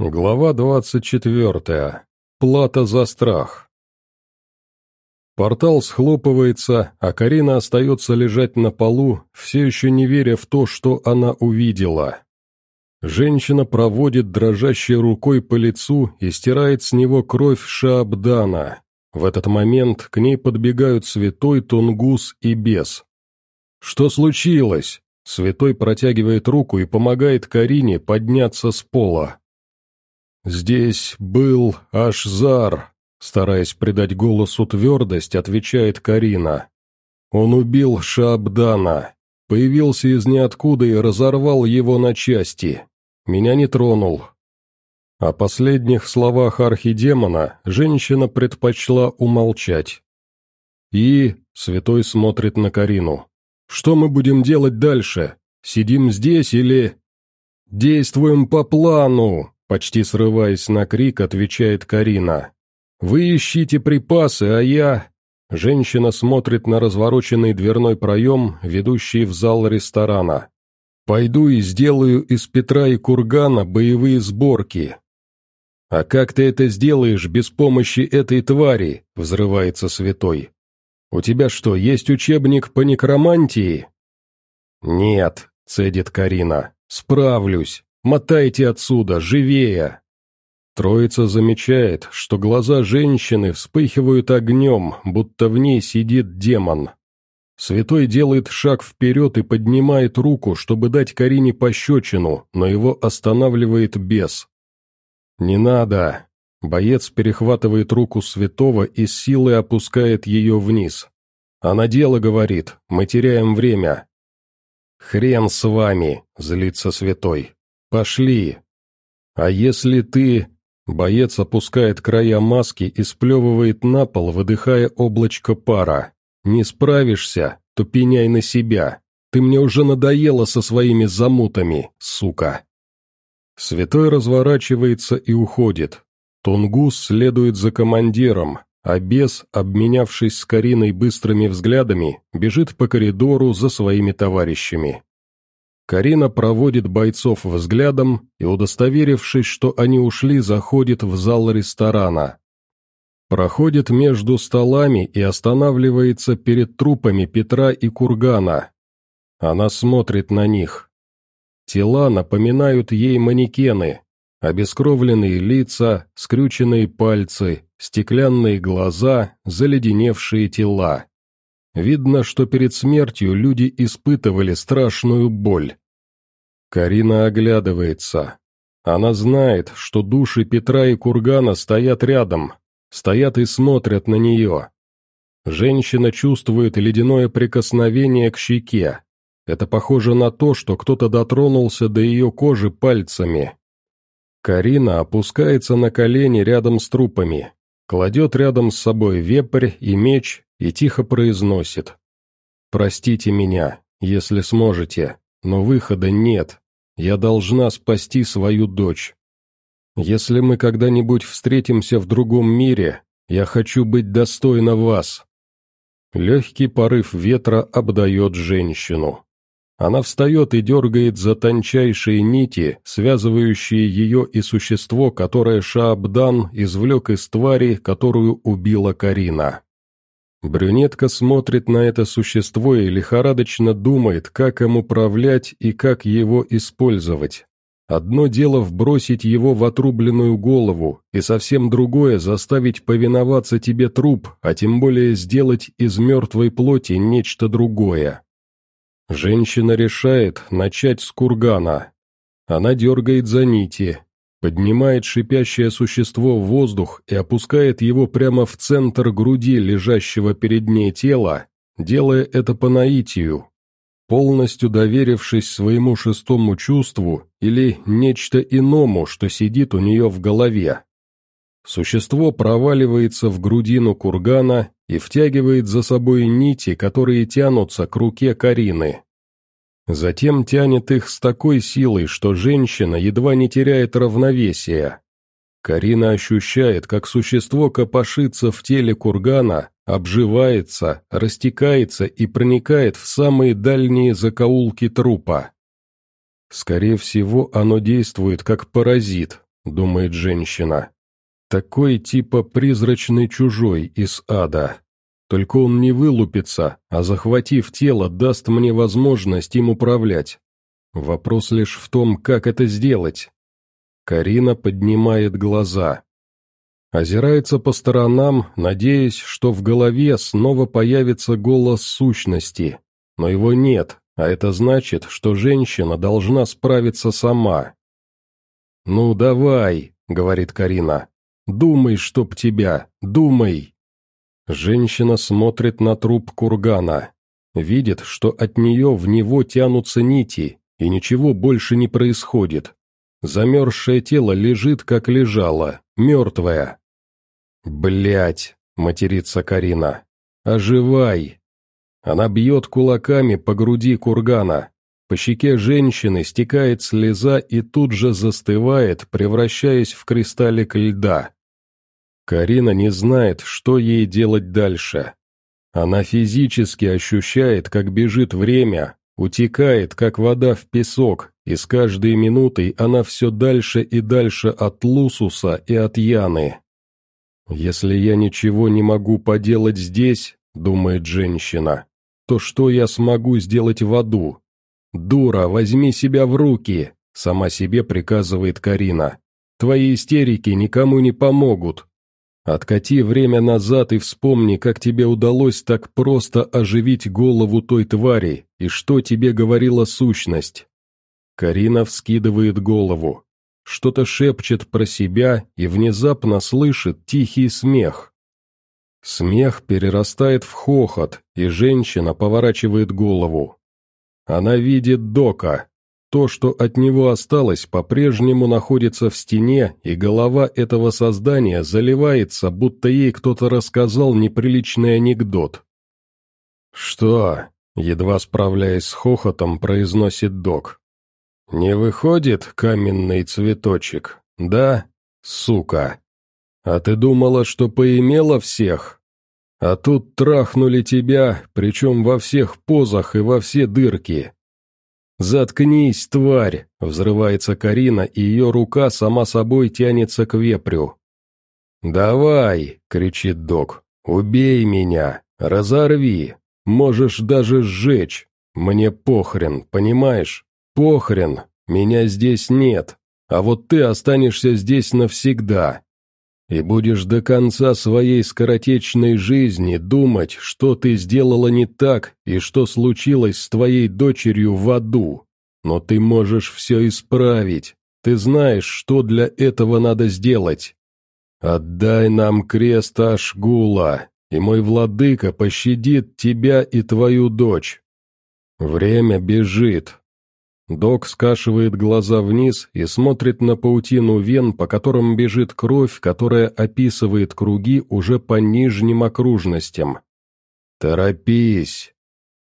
Глава двадцать четвертая. Плата за страх. Портал схлопывается, а Карина остается лежать на полу, все еще не веря в то, что она увидела. Женщина проводит дрожащей рукой по лицу и стирает с него кровь Шаабдана. В этот момент к ней подбегают святой Тунгус и бес. «Что случилось?» Святой протягивает руку и помогает Карине подняться с пола. «Здесь был Ашзар», — стараясь придать голосу твердость, отвечает Карина. «Он убил Шабдана, появился из ниоткуда и разорвал его на части. Меня не тронул». О последних словах архидемона женщина предпочла умолчать. «И...» — святой смотрит на Карину. «Что мы будем делать дальше? Сидим здесь или...» «Действуем по плану!» Почти срываясь на крик, отвечает Карина. «Вы ищите припасы, а я...» Женщина смотрит на развороченный дверной проем, ведущий в зал ресторана. «Пойду и сделаю из Петра и Кургана боевые сборки». «А как ты это сделаешь без помощи этой твари?» — взрывается святой. «У тебя что, есть учебник по некромантии?» «Нет», — цедит Карина, — «справлюсь». Мотайте отсюда, живее!» Троица замечает, что глаза женщины вспыхивают огнем, будто в ней сидит демон. Святой делает шаг вперед и поднимает руку, чтобы дать Карине пощечину, но его останавливает бес. «Не надо!» Боец перехватывает руку святого и с силой опускает ее вниз. «Она дело говорит, мы теряем время». «Хрен с вами!» — злится святой. «Пошли!» «А если ты...» Боец опускает края маски и сплевывает на пол, выдыхая облачко пара. «Не справишься, то пеняй на себя. Ты мне уже надоела со своими замутами, сука!» Святой разворачивается и уходит. Тунгус следует за командиром, а бес, обменявшись с Кариной быстрыми взглядами, бежит по коридору за своими товарищами. Карина проводит бойцов взглядом и, удостоверившись, что они ушли, заходит в зал ресторана. Проходит между столами и останавливается перед трупами Петра и Кургана. Она смотрит на них. Тела напоминают ей манекены, обескровленные лица, скрюченные пальцы, стеклянные глаза, заледеневшие тела. Видно, что перед смертью люди испытывали страшную боль. Карина оглядывается. Она знает, что души Петра и Кургана стоят рядом, стоят и смотрят на нее. Женщина чувствует ледяное прикосновение к щеке. Это похоже на то, что кто-то дотронулся до ее кожи пальцами. Карина опускается на колени рядом с трупами, кладет рядом с собой вепрь и меч и тихо произносит. «Простите меня, если сможете, но выхода нет. Я должна спасти свою дочь. Если мы когда-нибудь встретимся в другом мире, я хочу быть достойна вас». Легкий порыв ветра обдает женщину. Она встает и дергает за тончайшие нити, связывающие ее и существо, которое Шаабдан извлек из твари, которую убила Карина. Брюнетка смотрит на это существо и лихорадочно думает, как им управлять и как его использовать. Одно дело вбросить его в отрубленную голову, и совсем другое заставить повиноваться тебе труп, а тем более сделать из мертвой плоти нечто другое. Женщина решает начать с кургана. Она дергает за нити, поднимает шипящее существо в воздух и опускает его прямо в центр груди лежащего перед ней тела, делая это по наитию, полностью доверившись своему шестому чувству или нечто иному, что сидит у нее в голове. Существо проваливается в грудину кургана и втягивает за собой нити, которые тянутся к руке Карины. Затем тянет их с такой силой, что женщина едва не теряет равновесия. Карина ощущает, как существо копошится в теле кургана, обживается, растекается и проникает в самые дальние закоулки трупа. Скорее всего, оно действует как паразит, думает женщина. Такой типа призрачный чужой из ада. Только он не вылупится, а захватив тело, даст мне возможность им управлять. Вопрос лишь в том, как это сделать. Карина поднимает глаза. Озирается по сторонам, надеясь, что в голове снова появится голос сущности. Но его нет, а это значит, что женщина должна справиться сама. «Ну давай», — говорит Карина, — «думай, чтоб тебя, думай». Женщина смотрит на труп кургана. Видит, что от нее в него тянутся нити, и ничего больше не происходит. Замерзшее тело лежит, как лежало, мертвое. Блять, матерится Карина. «Оживай!» Она бьет кулаками по груди кургана. По щеке женщины стекает слеза и тут же застывает, превращаясь в кристаллик льда. Карина не знает, что ей делать дальше. Она физически ощущает, как бежит время, утекает, как вода в песок, и с каждой минутой она все дальше и дальше от Лусуса и от Яны. «Если я ничего не могу поделать здесь», — думает женщина, — «то что я смогу сделать в аду?» «Дура, возьми себя в руки», — сама себе приказывает Карина. «Твои истерики никому не помогут, Откати время назад и вспомни, как тебе удалось так просто оживить голову той твари, и что тебе говорила сущность. Карина вскидывает голову. Что-то шепчет про себя и внезапно слышит тихий смех. Смех перерастает в хохот, и женщина поворачивает голову. Она видит Дока, то, что от него осталось, по-прежнему находится в стене, и голова этого создания заливается, будто ей кто-то рассказал неприличный анекдот. «Что?» — едва справляясь с хохотом, произносит док. «Не выходит каменный цветочек, да, сука? А ты думала, что поимела всех? А тут трахнули тебя, причем во всех позах и во все дырки». «Заткнись, тварь!» — взрывается Карина, и ее рука сама собой тянется к вепрю. «Давай!» — кричит док. «Убей меня! Разорви! Можешь даже сжечь! Мне похрен, понимаешь? Похрен! Меня здесь нет! А вот ты останешься здесь навсегда!» И будешь до конца своей скоротечной жизни думать, что ты сделала не так и что случилось с твоей дочерью в аду. Но ты можешь все исправить, ты знаешь, что для этого надо сделать. Отдай нам крест Ашгула, и мой владыка пощадит тебя и твою дочь. Время бежит, Док скашивает глаза вниз и смотрит на паутину вен, по которым бежит кровь, которая описывает круги уже по нижним окружностям. «Торопись!»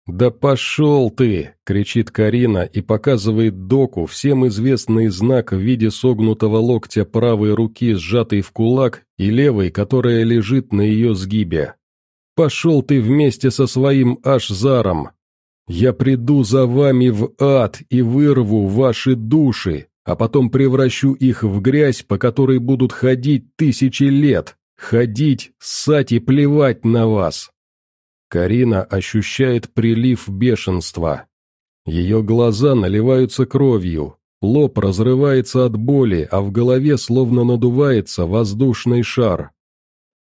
«Да пошел ты!» — кричит Карина и показывает доку всем известный знак в виде согнутого локтя правой руки, сжатой в кулак, и левой, которая лежит на ее сгибе. «Пошел ты вместе со своим Ашзаром!» Я приду за вами в ад и вырву ваши души, а потом превращу их в грязь, по которой будут ходить тысячи лет, ходить, ссать и плевать на вас». Карина ощущает прилив бешенства. Ее глаза наливаются кровью, лоб разрывается от боли, а в голове словно надувается воздушный шар.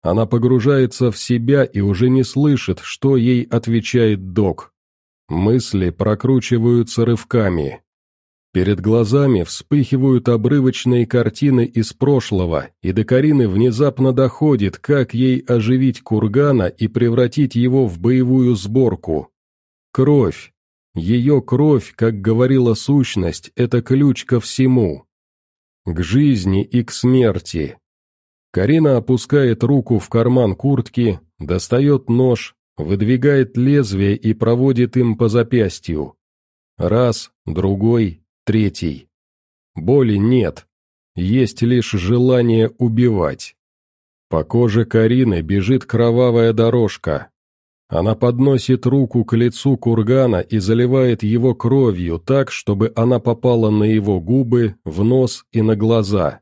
Она погружается в себя и уже не слышит, что ей отвечает док. Мысли прокручиваются рывками. Перед глазами вспыхивают обрывочные картины из прошлого, и до Карины внезапно доходит, как ей оживить кургана и превратить его в боевую сборку. Кровь. Ее кровь, как говорила сущность, это ключ ко всему. К жизни и к смерти. Карина опускает руку в карман куртки, достает нож, выдвигает лезвие и проводит им по запястью. Раз, другой, третий. Боли нет, есть лишь желание убивать. По коже Карины бежит кровавая дорожка. Она подносит руку к лицу кургана и заливает его кровью так, чтобы она попала на его губы, в нос и на глаза.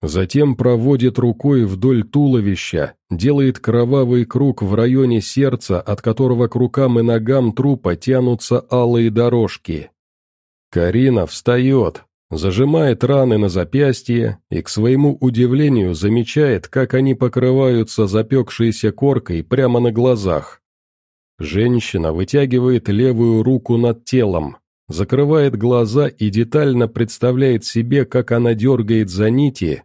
Затем проводит рукой вдоль туловища, делает кровавый круг в районе сердца, от которого к рукам и ногам трупа тянутся алые дорожки. Карина встает, зажимает раны на запястье и, к своему удивлению, замечает, как они покрываются запекшейся коркой прямо на глазах. Женщина вытягивает левую руку над телом, закрывает глаза и детально представляет себе, как она дергает за нити,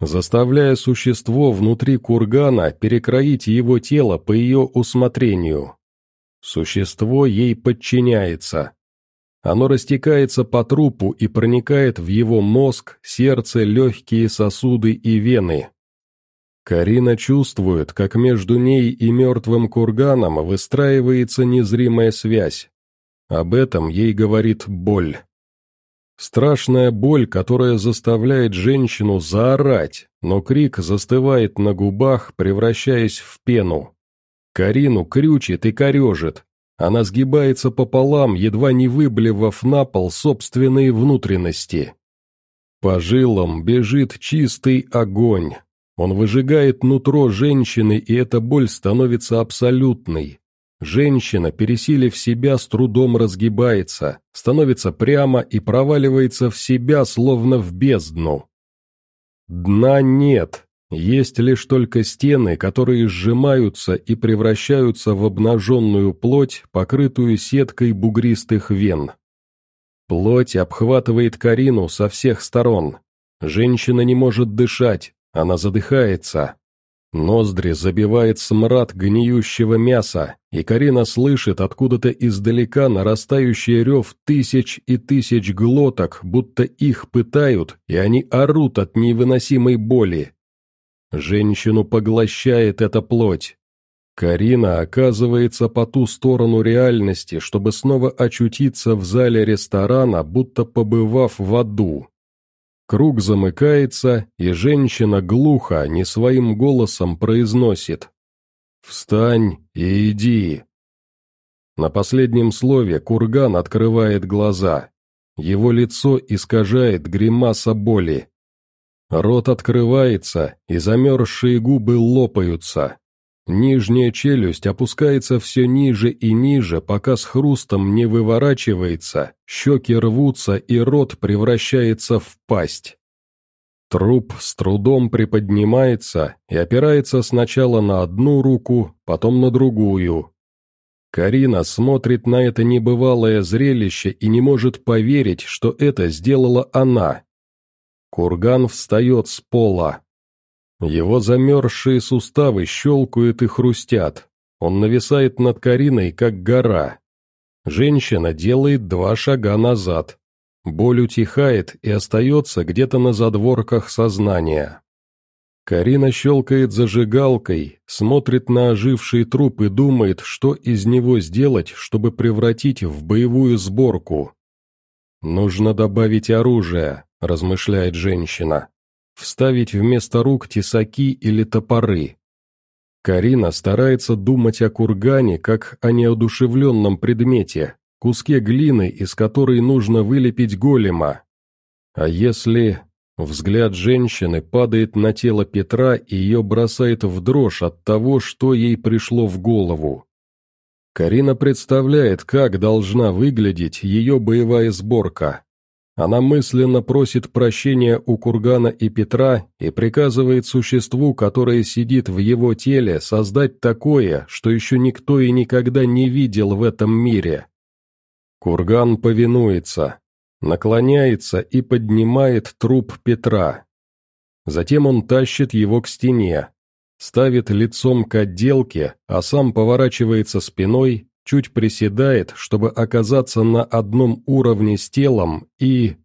заставляя существо внутри кургана перекроить его тело по ее усмотрению. Существо ей подчиняется. Оно растекается по трупу и проникает в его мозг, сердце, легкие сосуды и вены. Карина чувствует, как между ней и мертвым курганом выстраивается незримая связь. Об этом ей говорит боль. Страшная боль, которая заставляет женщину заорать, но крик застывает на губах, превращаясь в пену. Карину крючит и корежит. Она сгибается пополам, едва не выблевав на пол собственные внутренности. По жилам бежит чистый огонь. Он выжигает нутро женщины, и эта боль становится абсолютной, Женщина, пересилив себя, с трудом разгибается, становится прямо и проваливается в себя, словно в бездну. Дна нет, есть лишь только стены, которые сжимаются и превращаются в обнаженную плоть, покрытую сеткой бугристых вен. Плоть обхватывает Карину со всех сторон. Женщина не может дышать, она задыхается. Ноздри забивает смрад гниющего мяса, и Карина слышит откуда-то издалека нарастающий рев тысяч и тысяч глоток, будто их пытают, и они орут от невыносимой боли. Женщину поглощает эта плоть. Карина оказывается по ту сторону реальности, чтобы снова очутиться в зале ресторана, будто побывав в аду. Круг замыкается, и женщина глухо, не своим голосом произносит «Встань и иди». На последнем слове курган открывает глаза. Его лицо искажает гримаса боли. Рот открывается, и замерзшие губы лопаются. Нижняя челюсть опускается все ниже и ниже, пока с хрустом не выворачивается, щеки рвутся и рот превращается в пасть. Труп с трудом приподнимается и опирается сначала на одну руку, потом на другую. Карина смотрит на это небывалое зрелище и не может поверить, что это сделала она. Курган встает с пола, его замерзшие суставы щелкают и хрустят. Он нависает над Кариной, как гора. Женщина делает два шага назад. Боль утихает и остается где-то на задворках сознания. Карина щелкает зажигалкой, смотрит на оживший труп и думает, что из него сделать, чтобы превратить в боевую сборку. «Нужно добавить оружие», – размышляет женщина вставить вместо рук тесаки или топоры. Карина старается думать о кургане как о неодушевленном предмете, куске глины, из которой нужно вылепить голема. А если... Взгляд женщины падает на тело Петра и ее бросает в дрожь от того, что ей пришло в голову. Карина представляет, как должна выглядеть ее боевая сборка. Она мысленно просит прощения у Кургана и Петра и приказывает существу, которое сидит в его теле, создать такое, что еще никто и никогда не видел в этом мире. Курган повинуется, наклоняется и поднимает труп Петра. Затем он тащит его к стене, ставит лицом к отделке, а сам поворачивается спиной чуть приседает, чтобы оказаться на одном уровне с телом, и...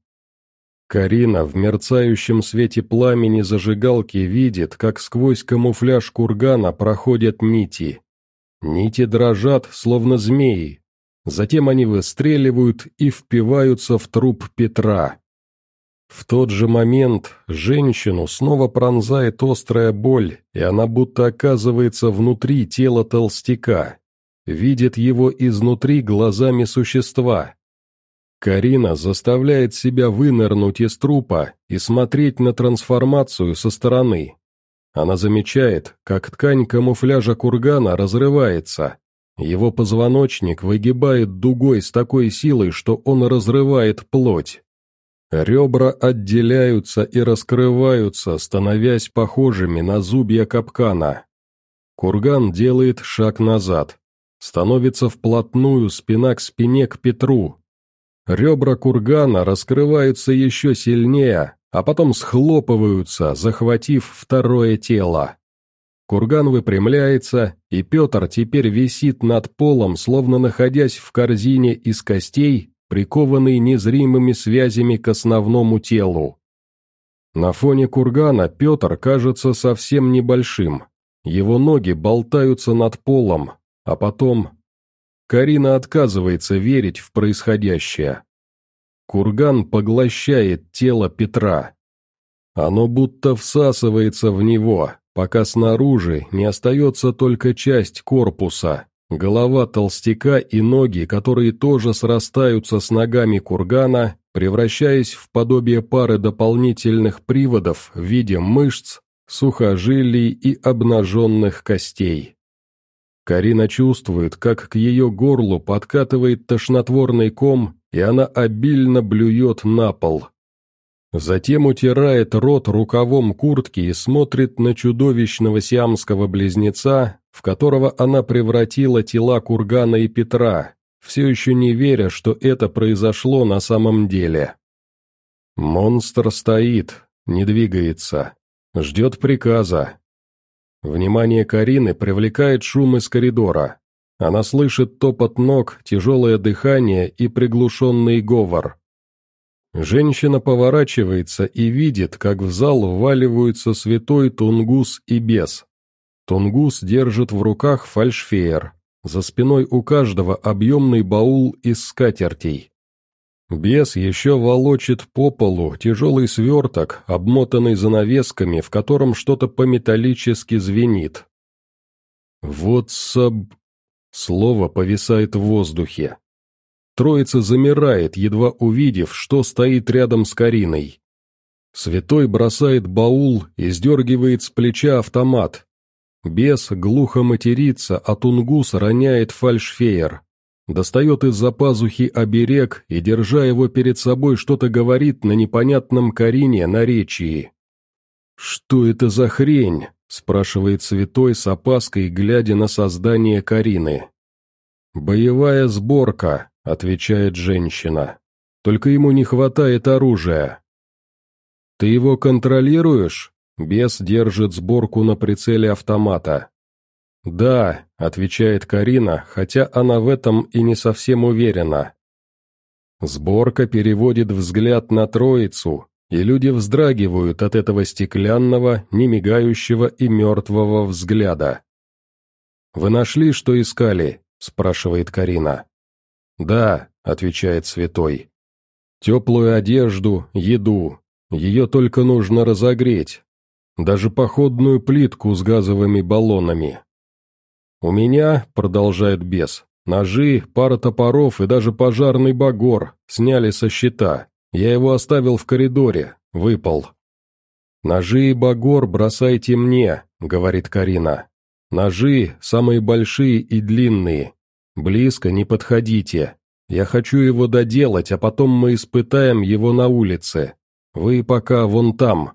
Карина в мерцающем свете пламени зажигалки видит, как сквозь камуфляж кургана проходят нити. Нити дрожат, словно змеи. Затем они выстреливают и впиваются в труп Петра. В тот же момент женщину снова пронзает острая боль, и она будто оказывается внутри тела толстяка, видит его изнутри глазами существа. Карина заставляет себя вынырнуть из трупа и смотреть на трансформацию со стороны. Она замечает, как ткань камуфляжа кургана разрывается. Его позвоночник выгибает дугой с такой силой, что он разрывает плоть. Ребра отделяются и раскрываются, становясь похожими на зубья капкана. Курган делает шаг назад, становится вплотную спина к спине к Петру, Ребра кургана раскрываются еще сильнее, а потом схлопываются, захватив второе тело. Курган выпрямляется, и Петр теперь висит над полом, словно находясь в корзине из костей, прикованный незримыми связями к основному телу. На фоне кургана Петр кажется совсем небольшим. Его ноги болтаются над полом, а потом Карина отказывается верить в происходящее. Курган поглощает тело Петра. Оно будто всасывается в него, пока снаружи не остается только часть корпуса, голова толстяка и ноги, которые тоже срастаются с ногами кургана, превращаясь в подобие пары дополнительных приводов в виде мышц, сухожилий и обнаженных костей. Карина чувствует, как к ее горлу подкатывает тошнотворный ком, и она обильно блюет на пол. Затем утирает рот рукавом куртки и смотрит на чудовищного сиамского близнеца, в которого она превратила тела Кургана и Петра, все еще не веря, что это произошло на самом деле. Монстр стоит, не двигается, ждет приказа, Внимание Карины привлекает шум из коридора. Она слышит топот ног, тяжелое дыхание и приглушенный говор. Женщина поворачивается и видит, как в зал вваливаются святой Тунгус и бес. Тунгус держит в руках фальшфеер. За спиной у каждого объемный баул из скатертей. Бес еще волочит по полу тяжелый сверток, обмотанный занавесками, в котором что-то по-металлически звенит. Вот саб... Слово повисает в воздухе. Троица замирает, едва увидев, что стоит рядом с Кариной. Святой бросает баул и сдергивает с плеча автомат. Бес глухо матерится, а Тунгус роняет фальшфеер достает из-за пазухи оберег и, держа его перед собой, что-то говорит на непонятном Карине наречии. «Что это за хрень?» — спрашивает святой с опаской, глядя на создание Карины. «Боевая сборка», — отвечает женщина. «Только ему не хватает оружия». «Ты его контролируешь?» Бес держит сборку на прицеле автомата. «Да», — отвечает Карина, хотя она в этом и не совсем уверена. Сборка переводит взгляд на троицу, и люди вздрагивают от этого стеклянного, немигающего и мертвого взгляда. «Вы нашли, что искали?» — спрашивает Карина. «Да», — отвечает святой. «Теплую одежду, еду. Ее только нужно разогреть. Даже походную плитку с газовыми баллонами. «У меня», — продолжает бес, — «ножи, пара топоров и даже пожарный багор сняли со щита. Я его оставил в коридоре, выпал». «Ножи и багор бросайте мне», — говорит Карина. «Ножи самые большие и длинные. Близко не подходите. Я хочу его доделать, а потом мы испытаем его на улице. Вы пока вон там».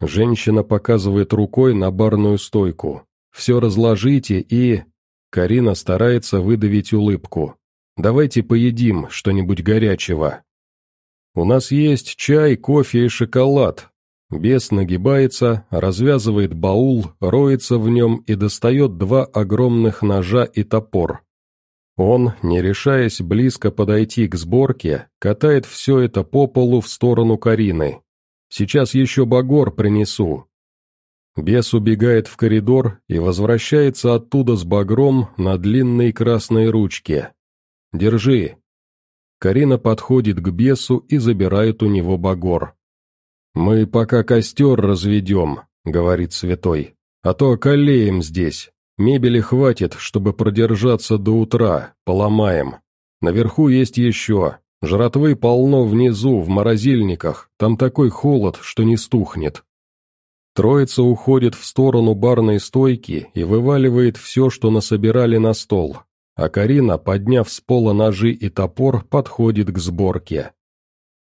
Женщина показывает рукой на барную стойку. Все разложите и...» Карина старается выдавить улыбку. «Давайте поедим что-нибудь горячего». «У нас есть чай, кофе и шоколад». Бес нагибается, развязывает баул, роется в нем и достает два огромных ножа и топор. Он, не решаясь близко подойти к сборке, катает все это по полу в сторону Карины. «Сейчас еще багор принесу, Бес убегает в коридор и возвращается оттуда с багром на длинной красной ручке. «Держи». Карина подходит к бесу и забирает у него багор. «Мы пока костер разведем», — говорит святой, — «а то околеем здесь. Мебели хватит, чтобы продержаться до утра, поломаем. Наверху есть еще. Жратвы полно внизу, в морозильниках, там такой холод, что не стухнет. Троица уходит в сторону барной стойки и вываливает все, что насобирали на стол, а Карина, подняв с пола ножи и топор, подходит к сборке.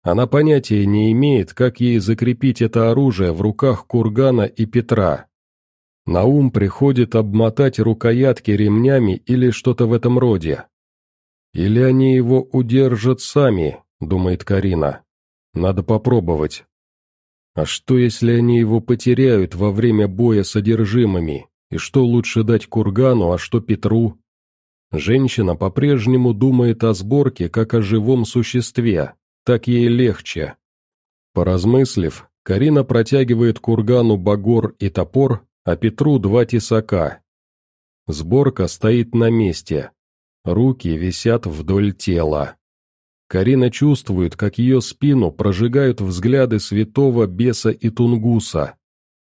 Она понятия не имеет, как ей закрепить это оружие в руках Кургана и Петра. На ум приходит обмотать рукоятки ремнями или что-то в этом роде. «Или они его удержат сами», — думает Карина. «Надо попробовать». А что, если они его потеряют во время боя с одержимыми? И что лучше дать Кургану, а что Петру? Женщина по-прежнему думает о сборке, как о живом существе. Так ей легче. Поразмыслив, Карина протягивает Кургану багор и топор, а Петру два тесака. Сборка стоит на месте. Руки висят вдоль тела. Карина чувствует, как ее спину прожигают взгляды святого беса и тунгуса.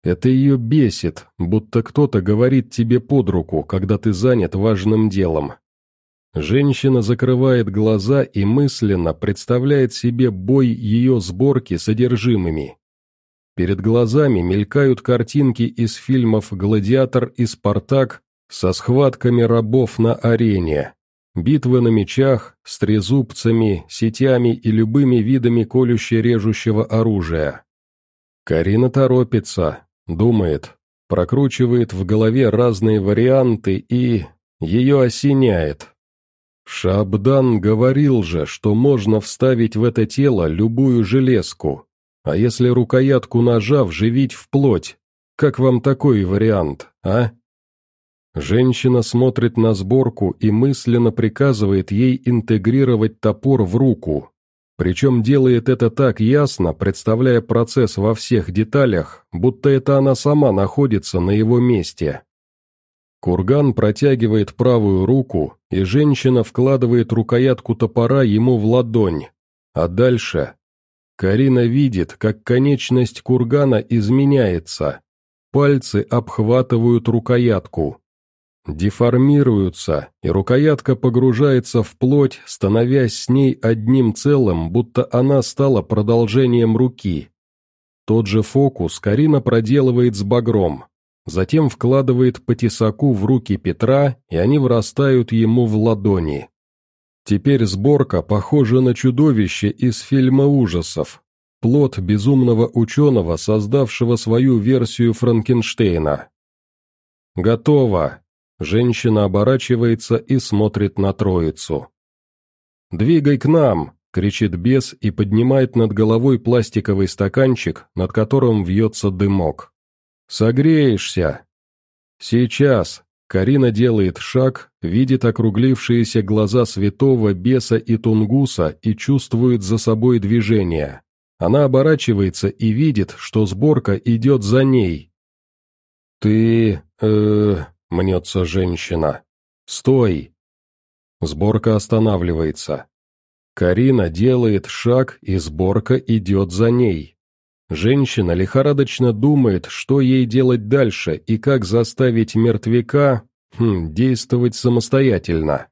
Это ее бесит, будто кто-то говорит тебе под руку, когда ты занят важным делом. Женщина закрывает глаза и мысленно представляет себе бой ее сборки содержимыми. Перед глазами мелькают картинки из фильмов «Гладиатор» и «Спартак», со схватками рабов на арене, битвы на мечах, с трезубцами, сетями и любыми видами колюще-режущего оружия. Карина торопится, думает, прокручивает в голове разные варианты и... ее осеняет. Шабдан говорил же, что можно вставить в это тело любую железку, а если рукоятку ножа вживить в плоть, как вам такой вариант, а? Женщина смотрит на сборку и мысленно приказывает ей интегрировать топор в руку. Причем делает это так ясно, представляя процесс во всех деталях, будто это она сама находится на его месте. Курган протягивает правую руку, и женщина вкладывает рукоятку топора ему в ладонь. А дальше... Карина видит, как конечность кургана изменяется. Пальцы обхватывают рукоятку деформируются, и рукоятка погружается в плоть, становясь с ней одним целым, будто она стала продолжением руки. Тот же фокус Карина проделывает с багром, затем вкладывает по тесаку в руки Петра, и они врастают ему в ладони. Теперь сборка похожа на чудовище из фильма ужасов, плод безумного ученого, создавшего свою версию Франкенштейна. «Готово!» Женщина оборачивается и смотрит на троицу. «Двигай к нам!» — кричит бес и поднимает над головой пластиковый стаканчик, над которым вьется дымок. «Согреешься!» «Сейчас!» — Карина делает шаг, видит округлившиеся глаза святого беса и тунгуса и чувствует за собой движение. Она оборачивается и видит, что сборка идет за ней. «Ты... э мнется женщина. «Стой!» Сборка останавливается. Карина делает шаг, и сборка идет за ней. Женщина лихорадочно думает, что ей делать дальше и как заставить мертвяка хм, действовать самостоятельно.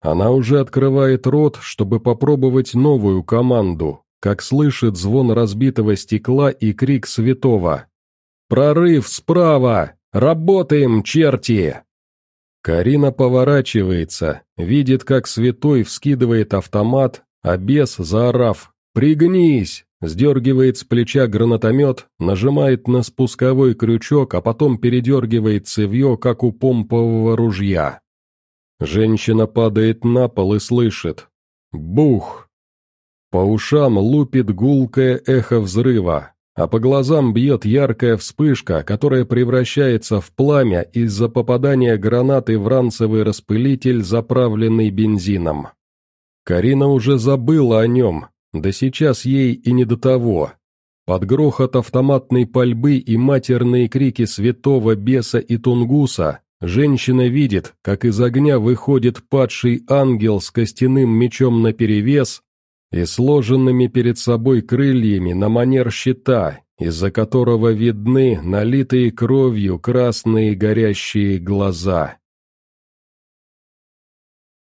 Она уже открывает рот, чтобы попробовать новую команду, как слышит звон разбитого стекла и крик святого. «Прорыв справа! Работаем, черти!» Карина поворачивается, видит, как святой вскидывает автомат, а бес, заорав «Пригнись!», сдергивает с плеча гранатомет, нажимает на спусковой крючок, а потом передергивает цевье, как у помпового ружья. Женщина падает на пол и слышит «Бух!». По ушам лупит гулкое эхо взрыва а по глазам бьет яркая вспышка, которая превращается в пламя из-за попадания гранаты в ранцевый распылитель, заправленный бензином. Карина уже забыла о нем, да сейчас ей и не до того. Под грохот автоматной пальбы и матерные крики святого беса и тунгуса женщина видит, как из огня выходит падший ангел с костяным мечом наперевес, и сложенными перед собой крыльями на манер щита, из-за которого видны налитые кровью красные горящие глаза.